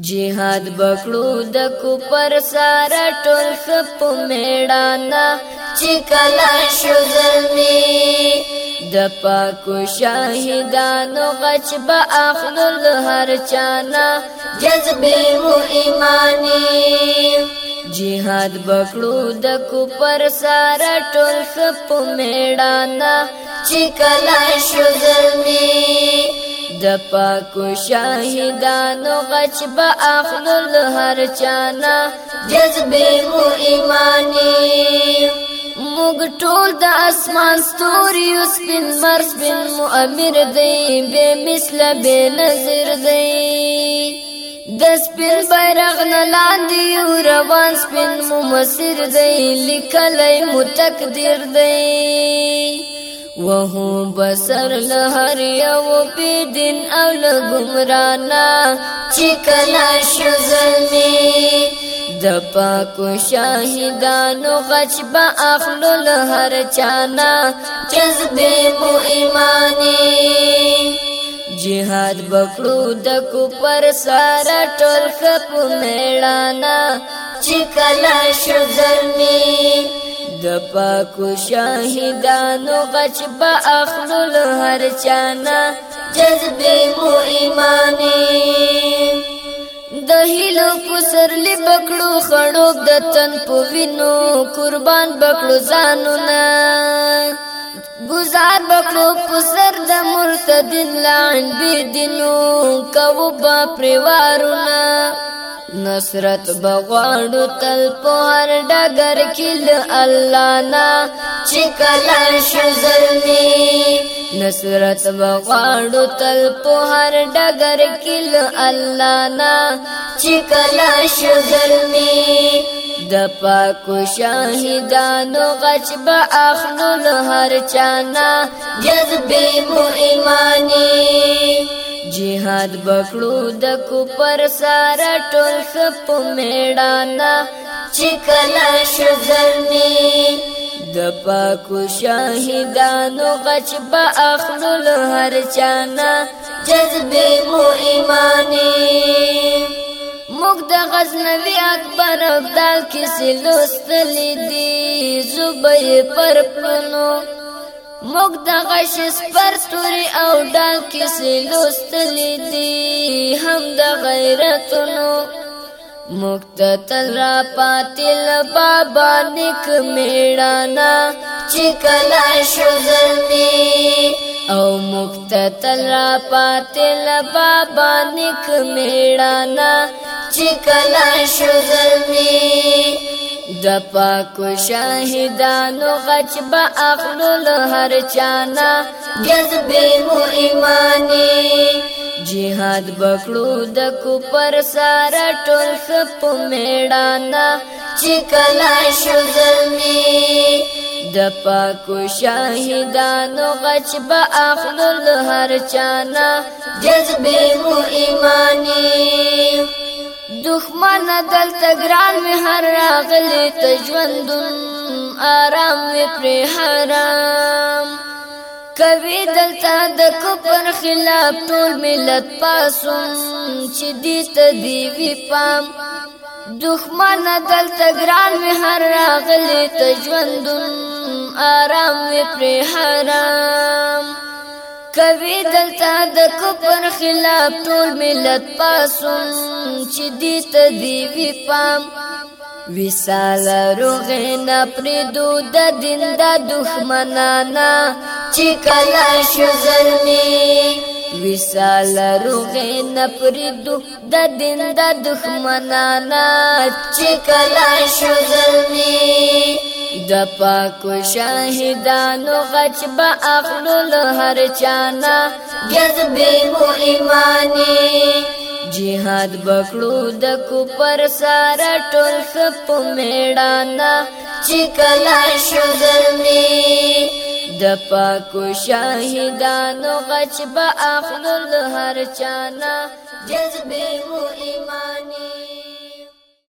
جهاد بکړو د کوپر سارا ټول خپ میړانا چې کلا شو زلمی د پاکو شاهدانو غچ به اخلو له هر چانا جذبه مو ایمانی جهاد بکړو د کوپر سارا ټول خپ میړانا چې کلا شو زلمی د پاکو شاهدانو غچ به اخلل هر چانا جذبه مو ایمانی موږ ټول د اسمان ستوري اوس بن مرز بن مؤمر دی به مثل به نظر دی د سپین بیرغ لاندې روان سپین مو مسیر دی لیکلای مو تقدیر دی وهو بسر لهر یو بیدن او لگمرانا چکلا شزمی د پاکو شاهدانو غچ با اخلو لهر چانا جذب مو ایمانی جهاد بکړو د کو پر سارا ټول خپ میړانا چکلا شزمی د پاکو شاهدانو غچ با اخلل هر چانا جذب مو ایمانی د هیلو پسرلی بکړو خړو د تن په وینو قربان بکړو ځانونه گزار بکړو پسر د مرتدین لعن بی دینو کو با پریوارونه نصرت بغواړو تل په هر ډګر کې د الله نه چې کله شزلني نصرت بغواړو تل په هر ډګر کې د الله نه چې کله شزلني د پاکو شاهدانو غچ به اخلو هر چانا جذبې مو ایمانی جهاد بکړو د کوپر سره ټول خپ میړانا چې کله شزرنی د پاکو شاهدانو غچ با اخلل هر چانا جذبه مو ایمانی موږ د غزنوی اکبر ابدال کې سلوستلې دي زوبې پر پلنو موږ د غش پر ستوري او ډال کې لوستلې دي هم د غیرتونو موږ ته تل را پاتې ل بابا نیک میړانا چې کلا شو زلمی او موږ ته تل را پاتې ل بابا نیک میړانا چې کلا شو زلمی د پاکو شاهدانو غچ با اخلو له هر چانا جذبه مو ایمانی جهاد بکړو د کوپر سارا ټول خپ میړانا چې کلا شو زلمی د پاکو شاهدانو غچ با اخلو له هر چانا جذبه مو ایمانی دښمن دلته ګران مې هر راغلی ته ژوندون آرام مې پرې حرام کوي دلته د کفر خلاف ټول ملت پاسون چې دې ته دی وی پام دښمن دلته ګران مې هر راغلی ته ژوندون آرام مې پرې حرام کوي دلته د کفر خلاف ټول ملت پاسون چې دې ته دی وی پام وسال روغنا پردو د دین د دښمنانا چې کله شزرمی وسال روغې نپریدو د دین د دښمنانا چې کلا شو ظلمي د پاکو شاهدانو غچ با اخلو هر چانا جذبې مو ایمانی جهاد بکړو د کوپر سارا ټول خپ میړانا چې کلا شو ګرمي د پاکو شاهدانو غچ به اخلل هر چانا جذبه مو ایمانی